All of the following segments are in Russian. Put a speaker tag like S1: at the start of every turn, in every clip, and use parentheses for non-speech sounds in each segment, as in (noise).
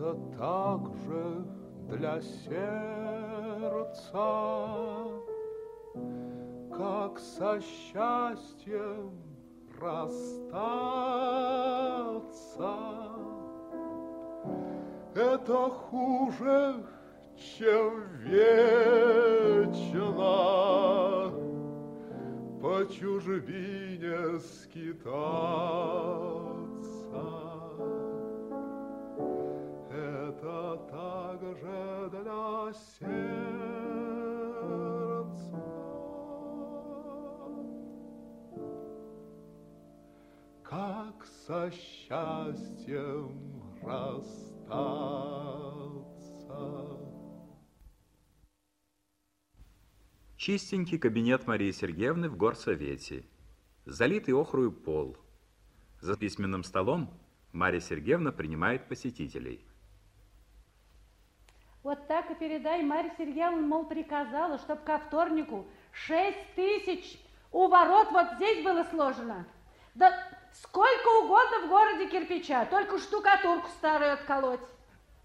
S1: Это также для сердца, как со счастьем расстаться. Это хуже, чем вечно по чужбине скитаться. Также для сердца. Как со счастьем расстаться.
S2: Чистенький кабинет Марии Сергеевны в горсовете. Залитый охрую пол. За письменным столом Мария Сергеевна принимает посетителей.
S3: Вот так и передай Марье Сергеевне, мол, приказала, чтоб ко вторнику шесть тысяч у ворот вот здесь было сложено. Да сколько угодно в городе кирпича, только штукатурку старую отколоть.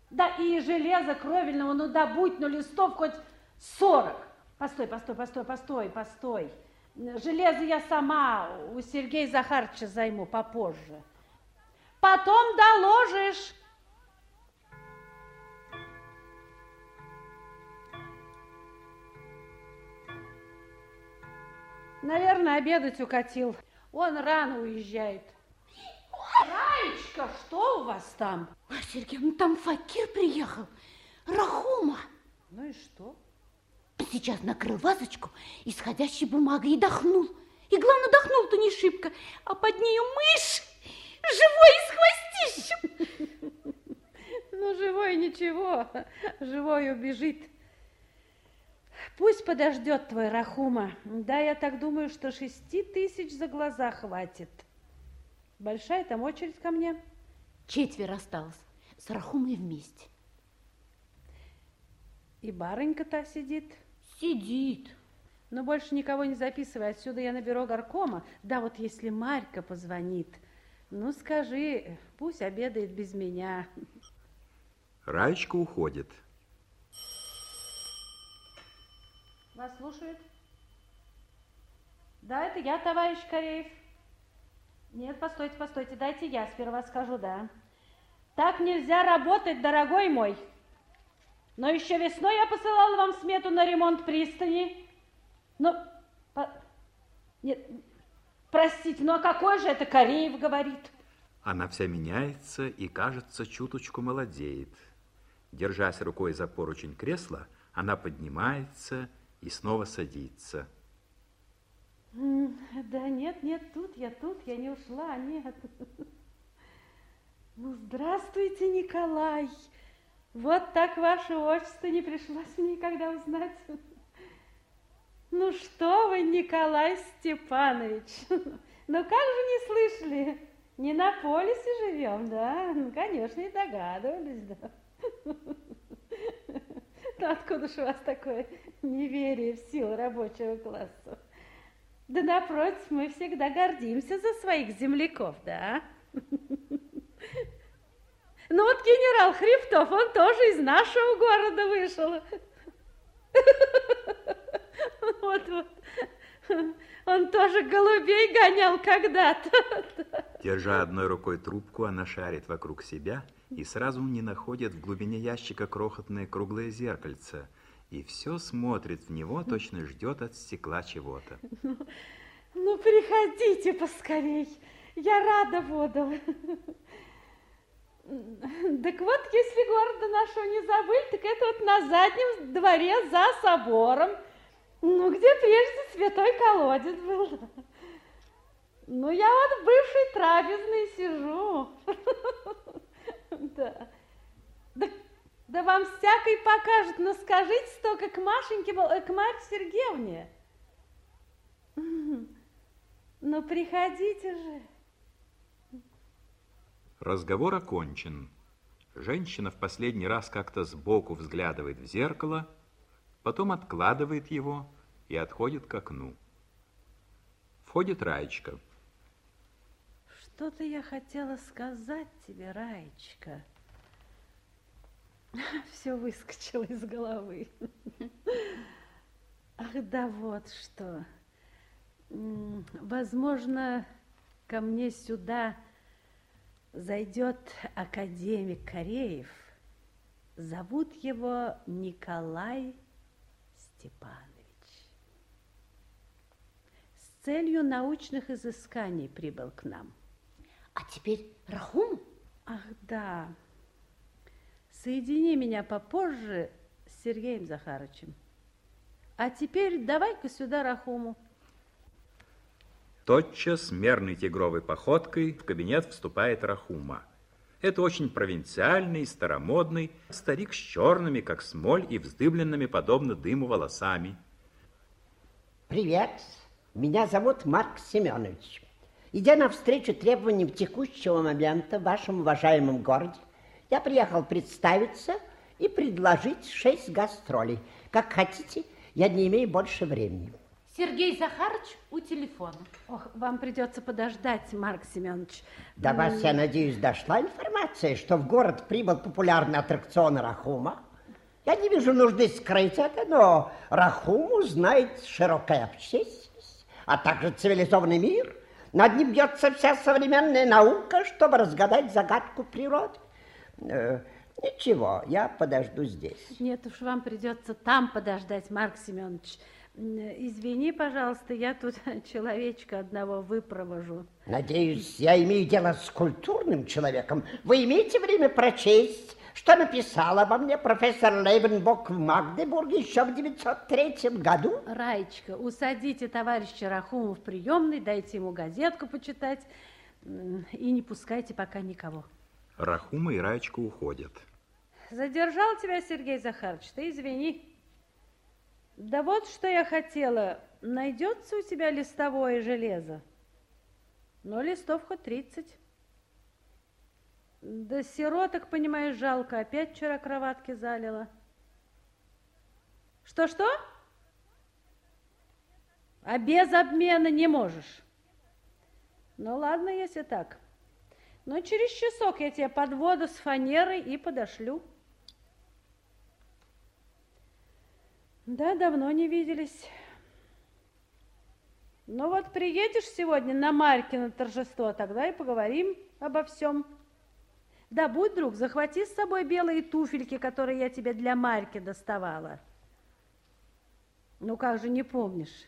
S3: Да и железо кровельного, ну добудь, ну листов хоть сорок. Постой, постой, постой, постой, постой. Железо я сама у Сергея Захаровича займу попозже. Потом доложишь. Наверное, обедать укатил. Он рано уезжает. Раечка, что у вас там?
S4: Ой, Сергеевна, там факир приехал. Рахума.
S3: Ну и что?
S4: Сейчас накрыл вазочку исходящей бумагой и дохнул. И главное, дохнул-то не шибко, а под нею мышь, живой с хвостищем. (laughs)
S3: Ну, живой ничего, живой убежит. Пусть подождет твой Рахума. Да, я так думаю, что шести тысяч за глаза хватит. Большая там очередь ко мне?
S4: Четверо осталось, с Рахумой вместе.
S3: И барынька-то сидит?
S4: Сидит.
S3: Но больше никого не записывай. Отсюда я на бюро горкома. Да вот если Марька позвонит, ну скажи, пусть обедает без меня.
S2: Раечка уходит.
S3: Вас слушают? Да, это я, товарищ Кореев. Нет, постойте, постойте, дайте я сперва скажу, да. Так нельзя работать, дорогой мой. Но еще весной я посылала вам смету на ремонт пристани. Но, по... нет, простите, ну а какой же это Кореев говорит?
S2: Она вся меняется и, кажется, чуточку молодеет. Держась рукой за поручень кресла, она поднимается и снова садится.
S3: Да нет, нет, тут я, тут я не ушла, нет. Ну, здравствуйте, Николай. Вот так ваше отчество не пришлось мне никогда узнать. Ну что вы, Николай Степанович, ну как же не слышали? Не на полисе живем, да? Ну, конечно, и догадывались, да. Ну, откуда же у вас такое неверие в силу рабочего класса? Да напротив, мы всегда гордимся за своих земляков, да? Ну вот генерал Хребтов, он тоже из нашего города вышел. Вот, вот. Он тоже голубей гонял когда-то.
S2: Держа одной рукой трубку, она шарит вокруг себя и сразу не находит в глубине ящика крохотное круглое зеркальце. И все смотрит в него, точно ждет от стекла чего-то.
S3: Ну, ну, приходите поскорей. Я рада буду. Так вот, если города нашего не забыли, так это вот на заднем дворе за собором, ну, где прежде святой колодец был. Ну, я вот в бывшей трапезной сижу. (laughs) Да. Да, да вам всякой покажет, но скажите только к Машеньке, э, к Марье Сергеевне. Ну, приходите же.
S2: Разговор окончен. Женщина в последний раз как-то сбоку взглядывает в зеркало, потом откладывает его и отходит к окну. Входит Раечка.
S3: Что-то я хотела сказать тебе, Раечка. (laughs) Все выскочило из головы. (laughs) Ах, да вот что. Возможно, ко мне сюда зайдет академик Кореев. Зовут его Николай Степанович. С целью научных изысканий прибыл к нам.
S4: А теперь Рахум?
S3: Ах, да. Соедини меня попозже с Сергеем Захаровичем. А теперь давай-ка сюда Рахуму.
S2: Тотчас мерной тигровой походкой в кабинет вступает Рахума. Это очень провинциальный, старомодный старик с черными, как смоль, и вздыбленными, подобно дыму, волосами.
S5: Привет, меня зовут Марк Семенович. Идя навстречу требованиям текущего момента в вашем уважаемом городе, я приехал представиться и предложить шесть гастролей. Как хотите, я не имею больше времени.
S4: Сергей Захарович у телефона.
S3: Ох, вам придется подождать, Марк Семенович.
S5: До вас, я надеюсь, дошла информация, что в город прибыл популярный аттракцион Рахума. Я не вижу нужды скрыть это, но Рахуму знает широкая общественность, а также цивилизованный мир. Над ним бьется вся современная наука, чтобы разгадать загадку природы. Э, ничего, я подожду здесь.
S3: Нет уж, вам придется там подождать, Марк Семенович. Извини, пожалуйста, я тут (laughs) человечка одного выпровожу.
S5: Надеюсь, я имею дело с культурным человеком. Вы имеете время прочесть, что написал обо мне профессор Лейбенбок в Магдебурге еще в 903 году?
S3: Раечка, усадите товарища Рахуму в приемный, дайте ему газетку почитать и не пускайте пока никого.
S2: Рахума и Раечка уходят.
S3: Задержал тебя, Сергей Захарович, ты извини. Да вот что я хотела. Найдется у тебя листовое железо? Но листов хоть тридцать. Да сироток, понимаешь, жалко. Опять вчера кроватки залила. Что-что? А без обмена не можешь. Ну ладно, если так. Но через часок я тебе под воду с фанерой и подошлю. Да, давно не виделись. Ну вот приедешь сегодня на Марькино торжество, тогда и поговорим обо всем. Да будь, друг, захвати с собой белые туфельки, которые я тебе для Марьки доставала. Ну как же не помнишь?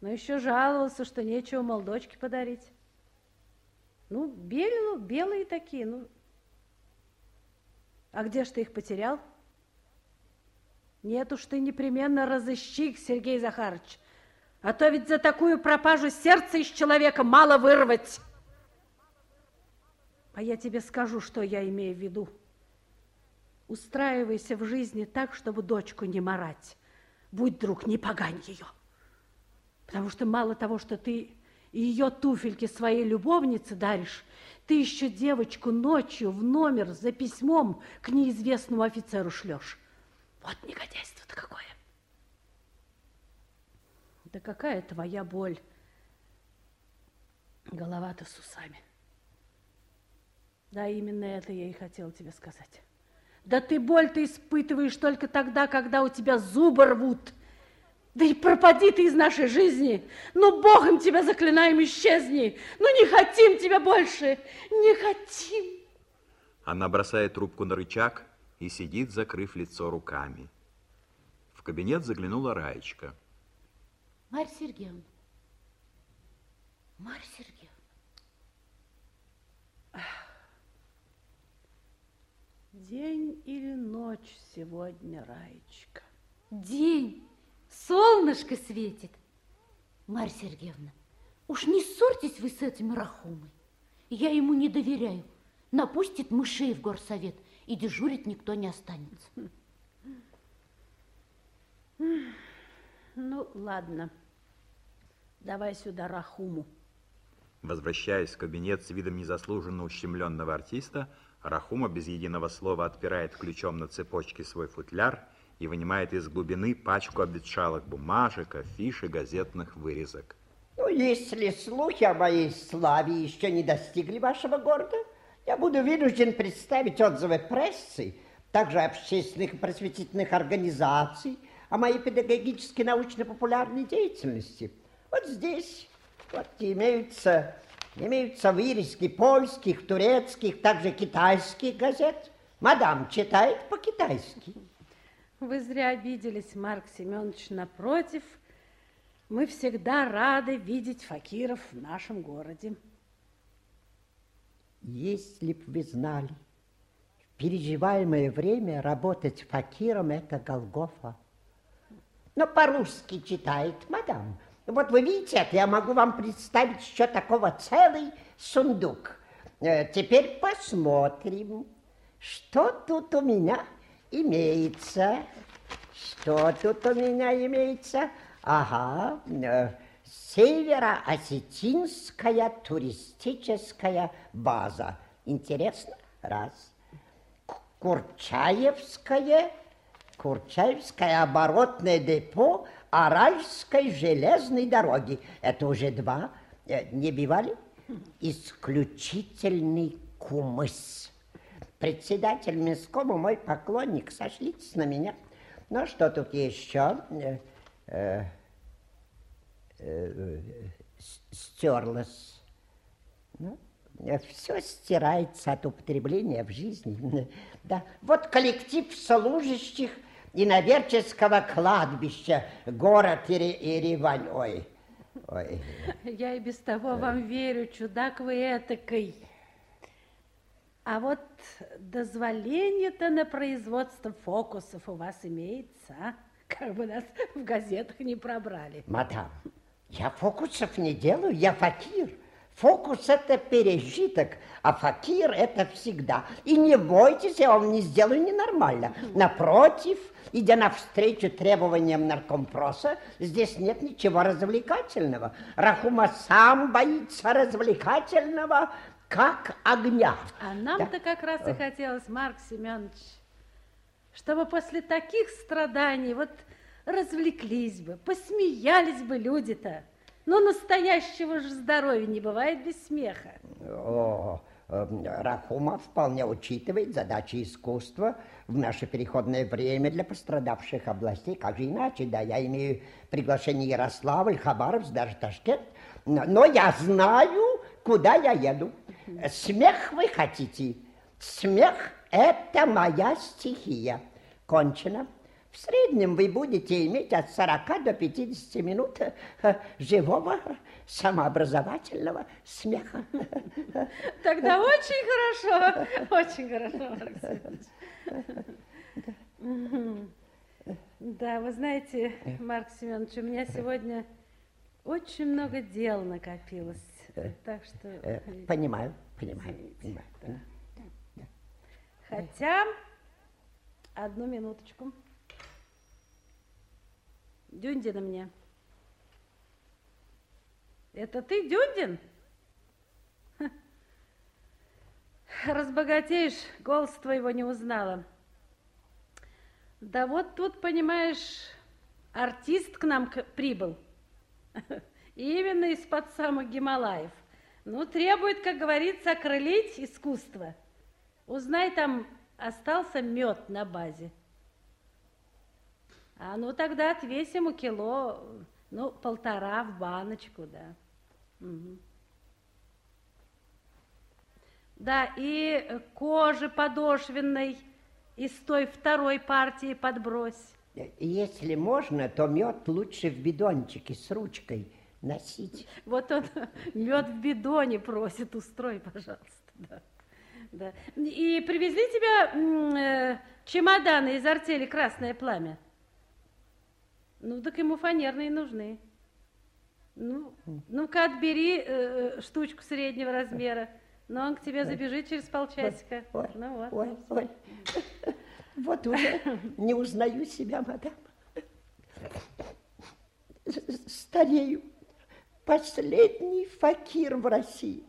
S3: Но еще жаловался, что нечего молдочке подарить. Ну, белые, белые такие, ну. А где ж ты их потерял? Нет уж ты непременно разыщи их, Сергей Захарович. А то ведь за такую пропажу сердца из человека мало вырвать. А я тебе скажу, что я имею в виду. Устраивайся в жизни так, чтобы дочку не марать. Будь, друг, не погань ее. Потому что мало того, что ты ее туфельки своей любовнице даришь, ты еще девочку ночью в номер за письмом к неизвестному офицеру шлешь. Вот негодяйство-то какое. Да какая твоя боль? Голова-то с усами. Да, именно это я и хотела тебе сказать. Да ты боль ты испытываешь только тогда, когда у тебя зубы рвут. Да и пропади ты из нашей жизни. Ну, Богом тебя заклинаем, исчезни. Ну, не хотим тебя больше. Не хотим.
S2: Она бросает трубку на рычаг, и сидит, закрыв лицо руками. В кабинет заглянула Раечка.
S4: Марья Сергеевна, Марья Сергеевна.
S3: День или ночь сегодня, Раечка?
S4: День. Солнышко светит. Марья Сергеевна, уж не ссорьтесь вы с этим Рахумой. Я ему не доверяю. Напустит мышей в горсовет и дежурить никто не останется.
S3: Ну, ладно. Давай сюда Рахуму.
S2: Возвращаясь в кабинет с видом незаслуженно ущемленного артиста, Рахума без единого слова отпирает ключом на цепочке свой футляр и вынимает из глубины пачку обветшалых бумажек, афиш и газетных вырезок.
S5: Ну, если слухи о моей славе еще не достигли вашего города, я буду вынужден представить отзывы прессы, также общественных и просветительных организаций о моей педагогической научно-популярной деятельности. Вот здесь вот имеются, имеются вырезки польских, турецких, также китайских газет. Мадам читает по-китайски.
S3: Вы зря обиделись, Марк Семенович. Напротив, мы всегда рады видеть факиров в нашем городе.
S5: Если б вы знали, в переживаемое время работать факиром – это Голгофа. Но по-русски читает, мадам. Вот вы видите это, я могу вам представить еще такого целый сундук. Э, теперь посмотрим, что тут у меня имеется. Что тут у меня имеется? Ага, э, Североосетинская туристическая база. Интересно? Раз. Курчаевское, Курчаевское оборотное депо Аральской железной дороги. Это уже два. Э, не бивали? Исключительный кумыс. Председатель Минскому мой поклонник, сошлитесь на меня. Ну, что тут еще? Э, э, э, стерлось. Ну, все стирается от употребления в жизни. (laughs) Да. Вот коллектив служащих Иноверческого кладбища, город Еревань. Ой, ой.
S3: Я и без того вам верю, чудак вы этакой. А вот дозволение-то на производство фокусов у вас имеется, а? Как бы нас в газетах не пробрали.
S5: Мадам, я фокусов не делаю, я факир. Фокус – это пережиток, а факир – это всегда. И не бойтесь, я вам не сделаю ненормально. Напротив, идя навстречу требованиям наркомпроса, здесь нет ничего развлекательного. Рахума сам боится развлекательного, как огня.
S3: А нам-то да? как раз и хотелось, Марк Семенович, чтобы после таких страданий вот развлеклись бы, посмеялись бы люди-то. Но настоящего же здоровья не бывает без смеха.
S5: О, эм, Рахума вполне учитывает задачи искусства в наше переходное время для пострадавших областей. Как же иначе, да, я имею приглашение Ярославль, Хабаровск, даже Ташкент. Но я знаю, куда я еду. Смех вы хотите? Смех – это моя стихия. Кончено. В среднем вы будете иметь от 40 до 50 минут э, живого самообразовательного смеха.
S3: Тогда очень хорошо, очень хорошо, Марк Да, вы знаете, Марк Семенович, у меня сегодня очень много дел накопилось. Э, так что...
S5: Э, понимаю, понимаю, понимаю.
S3: Хотя, одну минуточку. Дюндина мне. Это ты, Дюндин? Разбогатеешь, голос твоего не узнала. Да вот тут, понимаешь, артист к нам прибыл. (laughs) Именно из-под самых Гималаев. Ну, требует, как говорится, окрылить искусство. Узнай, там остался мед на базе. А ну тогда отвесь ему кило, ну, полтора в баночку, да. Угу. Да, и кожи подошвенной из той второй партии подбрось.
S5: Если можно, то мед лучше в бидончике с ручкой носить.
S3: Вот он (laughs) мед в бидоне просит, устрой, пожалуйста. Да. Да. И привезли тебя э, чемоданы из артели «Красное пламя»? Ну, так ему фанерные нужны. Ну, ну-ка, отбери э, штучку среднего размера. Но он к тебе забежит через полчасика.
S5: Ой, ну вот. Ой, ой. Вот уже не узнаю себя, мадам. Старею. Последний факир в России.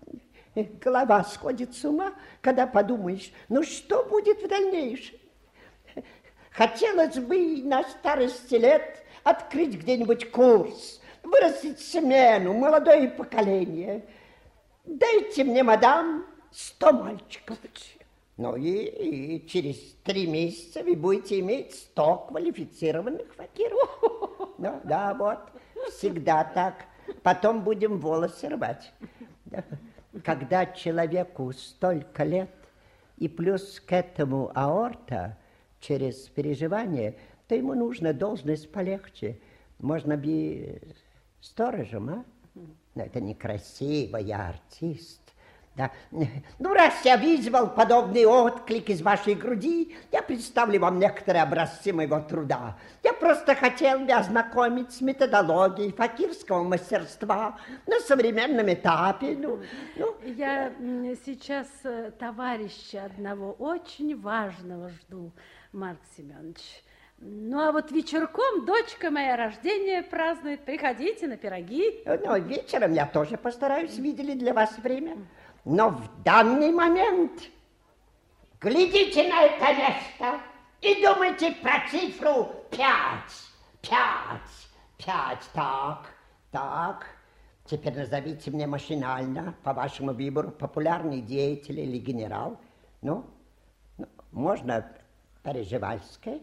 S5: Голова сходит с ума, когда подумаешь, ну что будет в дальнейшем? Хотелось бы на старости лет открыть где-нибудь курс, вырастить смену, молодое поколение. Дайте мне, мадам, сто мальчиков. Ну и, и через три месяца вы будете иметь сто квалифицированных факиров. Ну да, вот, всегда так. Потом будем волосы рвать. Когда человеку столько лет, и плюс к этому аорта через переживание, то ему нужна должность полегче. Можно бы сторожем, а? Но это некрасиво, я артист. Да. Ну, раз я вызвал подобный отклик из вашей груди, я представлю вам некоторые образцы моего труда. Я просто хотел бы ознакомить с методологией факирского мастерства на современном этапе. Ну, ну.
S3: Я сейчас э, товарища одного очень важного жду, Марк Семенович. Ну, а вот вечерком дочка моя рождение празднует. Приходите на пироги.
S5: Ну, вечером я тоже постараюсь, видели для вас время. Но в данный момент глядите на это место и думайте про цифру пять. Пять. Пять. Так, так. Теперь назовите мне машинально, по вашему выбору, популярный деятель или генерал. Ну, ну можно Переживальская,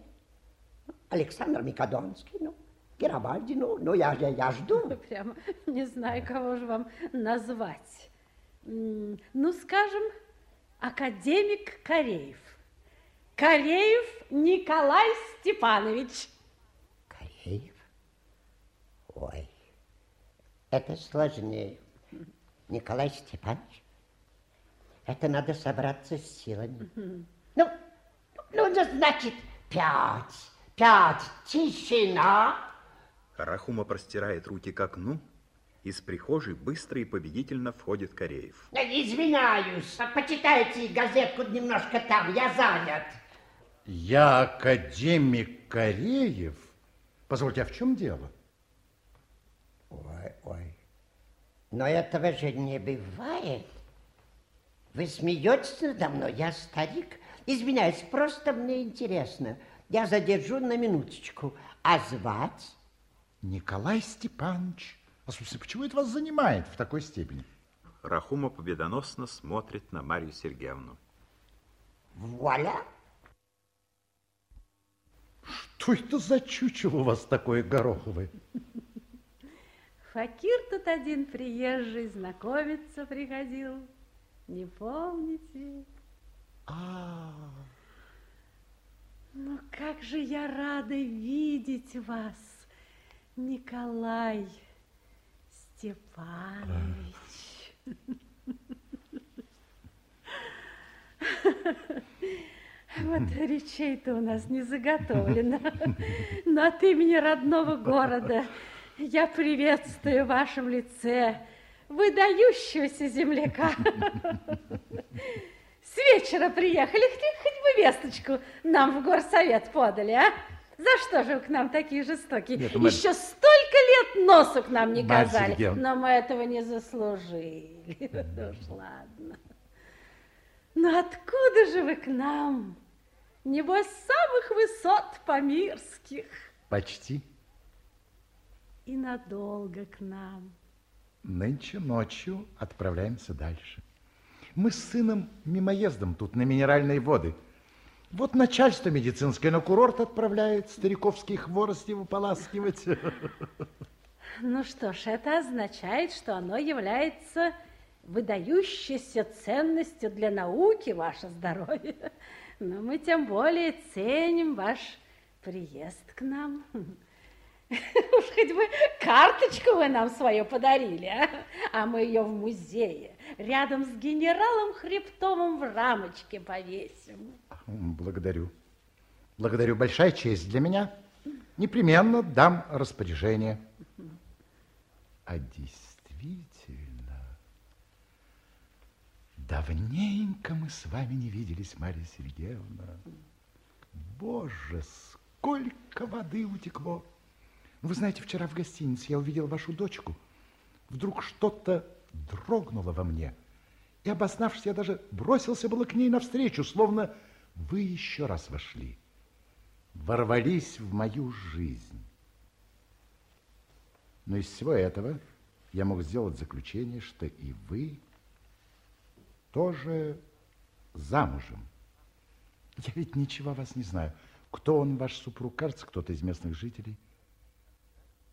S5: Александр Микадонский, ну, Герабальди, ну, ну я, я, я жду. (laughs)
S3: Прямо не знаю, кого же вам назвать ну, скажем, академик Кореев. Кореев Николай Степанович.
S5: Кореев? Ой, это сложнее. Николай Степанович? Это надо собраться с силами. Ну, ну, значит, пять, пять, тишина.
S2: Рахума простирает руки к окну, из прихожей быстро и победительно входит Кореев.
S5: Извиняюсь, почитайте газетку немножко там, я занят.
S6: Я академик Кореев? Позвольте, а в чем дело?
S5: Ой, ой, но этого же не бывает. Вы смеетесь надо мной, я старик. Извиняюсь, просто мне интересно. Я задержу на минуточку. А звать?
S6: Николай Степанович. Послушайте, почему это вас занимает в такой степени?
S2: Рахума победоносно смотрит на Марию Сергеевну.
S5: Вуаля!
S6: Что это за чучело у вас такое гороховое?
S3: Факир тут один приезжий, знакомиться приходил. Не помните?
S6: А,
S3: Ну, как же я рада видеть вас, Николай Степанович. Вот речей-то у нас не заготовлено. Но от имени родного города я приветствую в вашем лице выдающегося земляка. С вечера приехали, хоть, бы весточку нам в горсовет подали, а? За что же вы к нам такие жестокие? Нет, мы... Еще столько лет носу к нам не казали, Сергеевна. но мы этого не заслужили. (laughs) Ну уж ладно. Но откуда же вы к нам? Небось, самых высот помирских.
S6: Почти.
S3: И надолго к нам.
S6: Нынче ночью отправляемся дальше. Мы с сыном мимоездом тут на минеральные воды – вот начальство медицинское на курорт отправляет стариковские хворости выполаскивать.
S3: Ну что ж, это означает, что оно является выдающейся ценностью для науки, ваше здоровье. Но мы тем более ценим ваш приезд к нам. Уж хоть бы карточку вы нам свою подарили, а? а мы ее в музее рядом с генералом Хребтовым в рамочке повесим.
S6: Благодарю. Благодарю. Большая честь для меня. Непременно дам распоряжение. А действительно, давненько мы с вами не виделись, Марья Сергеевна. Боже, сколько воды утекло. Вы знаете, вчера в гостинице я увидел вашу дочку. Вдруг что-то дрогнуло во мне, И обоснавшись, я даже бросился было к ней навстречу, словно вы еще раз вошли, ворвались в мою жизнь. Но из всего этого я мог сделать заключение, что и вы тоже замужем. Я ведь ничего о вас не знаю. Кто он, ваш супруг? Кажется, кто-то из местных жителей.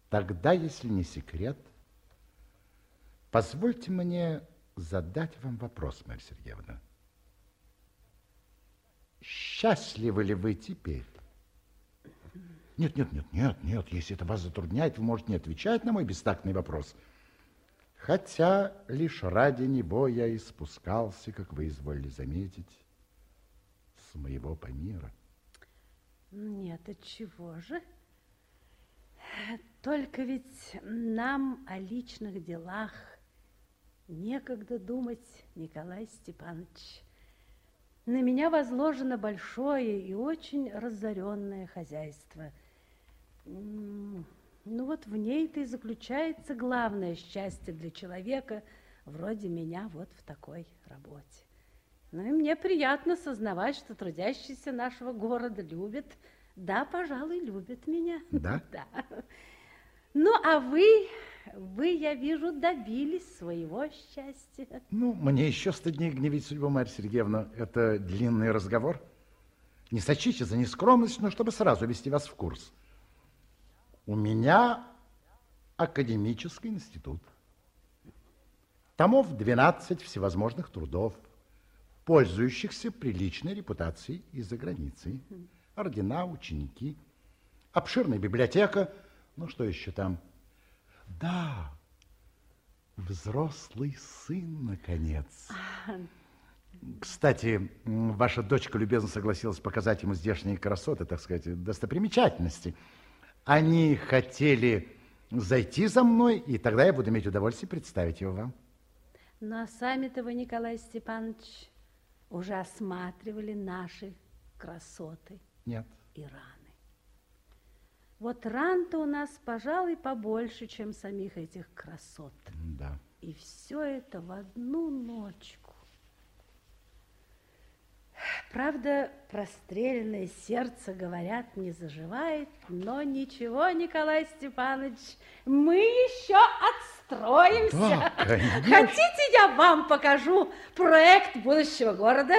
S6: Тогда, если не секрет, позвольте мне задать вам вопрос, Марья Сергеевна. Счастливы ли вы теперь? Нет, нет, нет, нет, нет, если это вас затрудняет, вы можете не отвечать на мой бестактный вопрос. Хотя лишь ради него я и спускался, как вы изволили заметить, с моего помира.
S3: Нет, от чего же? Только ведь нам о личных делах некогда думать, Николай Степанович. На меня возложено большое и очень разоренное хозяйство. Ну вот в ней-то и заключается главное счастье для человека, вроде меня, вот в такой работе. Ну и мне приятно сознавать, что трудящиеся нашего города любят, да, пожалуй, любят меня.
S6: Да? (laughs)
S3: Да. Ну, а вы, вы, я вижу, добились своего счастья.
S6: Ну, мне еще стыднее гневить судьбу, Марья Сергеевна. Это длинный разговор. Не сочите за нескромность, но чтобы сразу вести вас в курс. У меня академический институт. Томов 12 всевозможных трудов, пользующихся приличной репутацией из-за границы. Ордена, ученики, обширная библиотека – ну, что еще там? Да, взрослый сын, наконец. Кстати, ваша дочка любезно согласилась показать ему здешние красоты, так сказать, достопримечательности. Они хотели зайти за мной, и тогда я буду иметь удовольствие представить его вам.
S3: Но сами-то вы, Николай Степанович, уже осматривали наши красоты.
S6: Нет.
S3: И раны. Вот ран-то у нас, пожалуй, побольше, чем самих этих красот.
S6: Да.
S3: И все это в одну ночку. Правда, простреленное сердце, говорят, не заживает, но ничего, Николай Степанович, мы еще отстроимся.
S6: Да, конечно.
S3: Хотите, я вам покажу проект будущего города?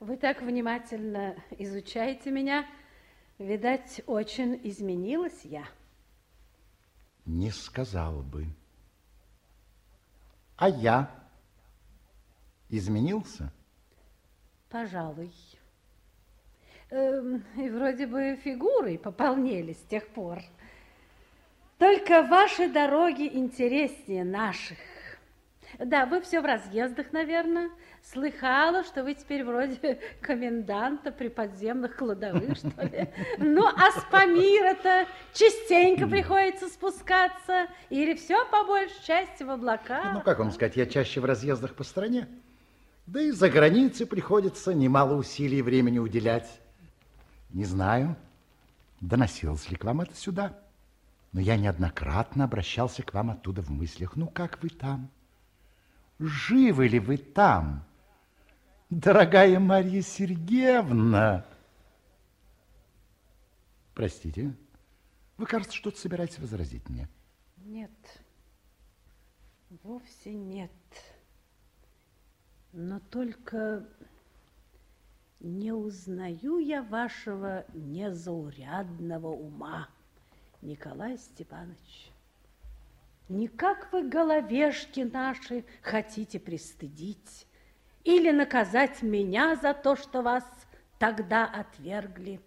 S3: Вы так внимательно изучаете меня, Видать, очень изменилась я.
S6: Не сказал бы. А я изменился?
S3: Пожалуй. Эм, и вроде бы фигуры пополнели с тех пор. Только ваши дороги интереснее наших. Да, вы все в разъездах, наверное. Слыхала, что вы теперь вроде (laughs) коменданта при подземных кладовых, что ли. Ну, а с Памира-то частенько приходится спускаться. Или все по большей части в облака.
S6: Ну, как вам сказать, я чаще в разъездах по стране. Да и за границей приходится немало усилий и времени уделять. Не знаю, доносилось ли к вам это сюда, но я неоднократно обращался к вам оттуда в мыслях. Ну, как вы там? Живы ли вы там? Дорогая Марья Сергеевна! Простите, вы, кажется, что-то собираетесь возразить мне.
S3: Нет, вовсе нет. Но только не узнаю я вашего незаурядного ума, Николай Степанович. Никак вы головешки наши хотите пристыдить или наказать меня за то, что вас тогда отвергли.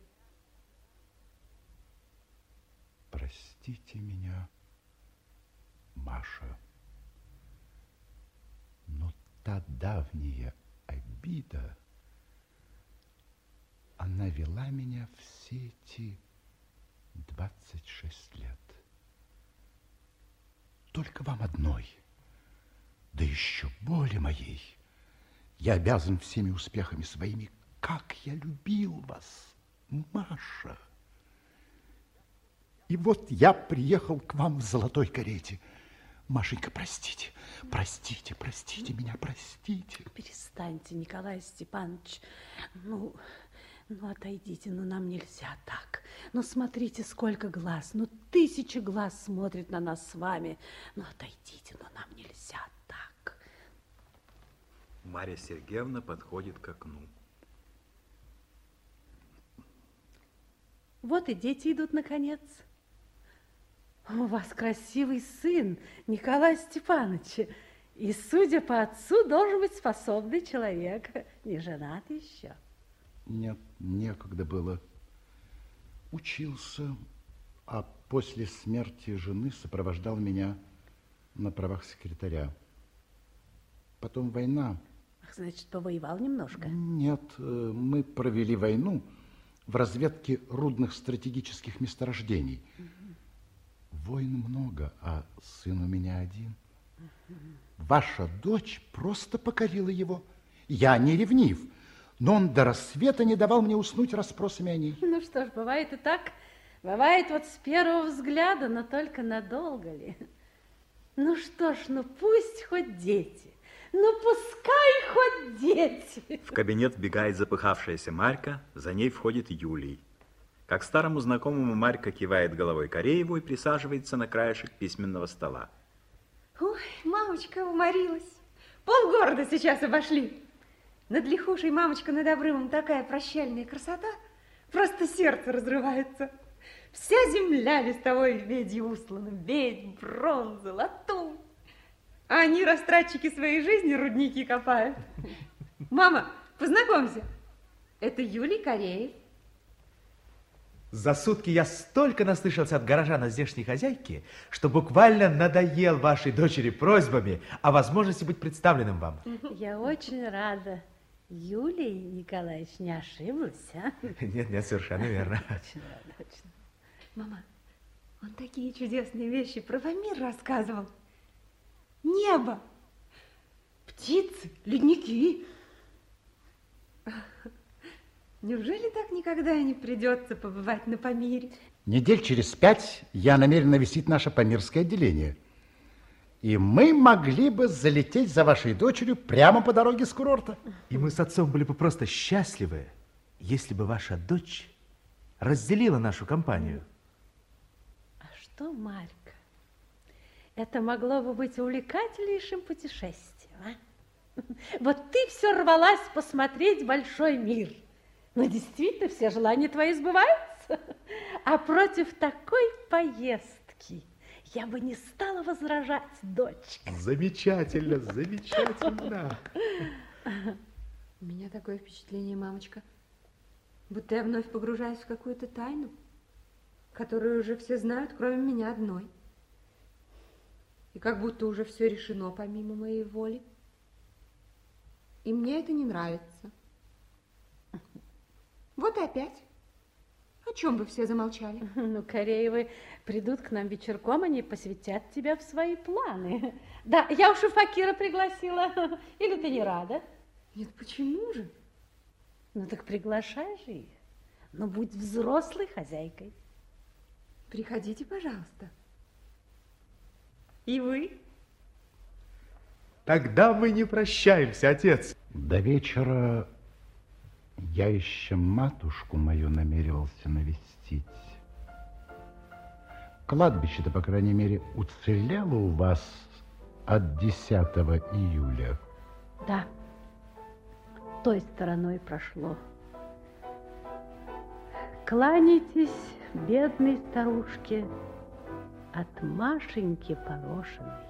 S6: Простите меня, Маша, но та давняя обида, она вела меня все эти 26 лет только вам одной, да еще боли моей. Я обязан всеми успехами своими. Как я любил вас, Маша! И вот я приехал к вам в золотой карете. Машенька, простите, простите, простите меня, простите.
S3: Перестаньте, Николай Степанович. Ну, ну, отойдите, но нам нельзя так. Ну, смотрите, сколько глаз, ну, тысячи глаз смотрят на нас с вами. Ну, отойдите, но нам нельзя так.
S2: Марья Сергеевна подходит к окну.
S3: Вот и дети идут, наконец. У вас красивый сын, Николай Степанович. И, судя по отцу, должен быть способный человек, не женат еще.
S6: Нет, некогда было. Учился, а после смерти жены сопровождал меня на правах секретаря. Потом война.
S3: Ах, значит, повоевал немножко?
S6: Нет, э, мы провели войну в разведке рудных стратегических месторождений. Войн много, а сын у меня один. Ваша дочь просто покорила его. Я не ревнив, но он до рассвета не давал мне уснуть расспросами о ней.
S3: Ну что ж, бывает и так. Бывает вот с первого взгляда, но только надолго ли? Ну что ж, ну пусть хоть дети. Ну пускай хоть дети.
S2: В кабинет вбегает запыхавшаяся Марька, за ней входит Юлий. Как старому знакомому Марька кивает головой Корееву и присаживается на краешек письменного стола.
S7: Ой, мамочка уморилась. Полгорода сейчас обошли. Над Лихушей, мамочка, над Обрывом такая прощальная красота. Просто сердце разрывается. Вся земля листовой меди услана. Медь, бронза, латунь. А они, растратчики своей жизни, рудники копают. Мама, познакомься. Это Юлий Кореев.
S8: За сутки я столько наслышался от горожан о здешней хозяйке, что буквально надоел вашей дочери просьбами о возможности быть представленным вам.
S3: Я очень рада. Юлий Николаевич не ошиблась, а? (laughs)
S8: Нет, нет, совершенно верно.
S3: Очень рада, очень.
S7: Мама, он такие чудесные вещи про Памир рассказывал. Небо, птицы, ледники. (laughs) Неужели так никогда и не придется побывать на Памире?
S6: Недель через пять я намерен навестить наше Памирское отделение. И мы могли бы залететь за вашей дочерью прямо по дороге с курорта.
S8: И мы с отцом были бы просто счастливы, если бы ваша дочь разделила нашу компанию.
S3: А что, Марька? Это могло бы быть увлекательнейшим путешествием, а? (laughs) Вот ты все рвалась посмотреть большой мир. Но действительно все желания твои сбываются. (laughs) А против такой поездки я бы не стала возражать, дочка.
S8: Замечательно, замечательно.
S7: У меня такое впечатление, мамочка, будто я вновь погружаюсь в какую-то тайну, которую уже все знают, кроме меня одной. И как будто уже все решено помимо моей воли. И мне это не нравится. Вот и опять. Чем вы все замолчали? (laughs)
S3: Ну, Кореевы придут к нам вечерком, они посвятят тебя в свои планы. (laughs) Да, я уж и Факира пригласила. (laughs) Или ты не рада?
S7: Нет, почему же?
S3: Ну, так приглашай же их. Но будь взрослой хозяйкой.
S7: Приходите, пожалуйста. И вы?
S8: Тогда мы не прощаемся, отец.
S6: До вечера я еще матушку мою намеревался навестить. Кладбище-то, по крайней мере, уцелело у вас от 10 июля.
S3: Да, той стороной прошло. Кланяйтесь бедной старушке от Машеньки Порошиной.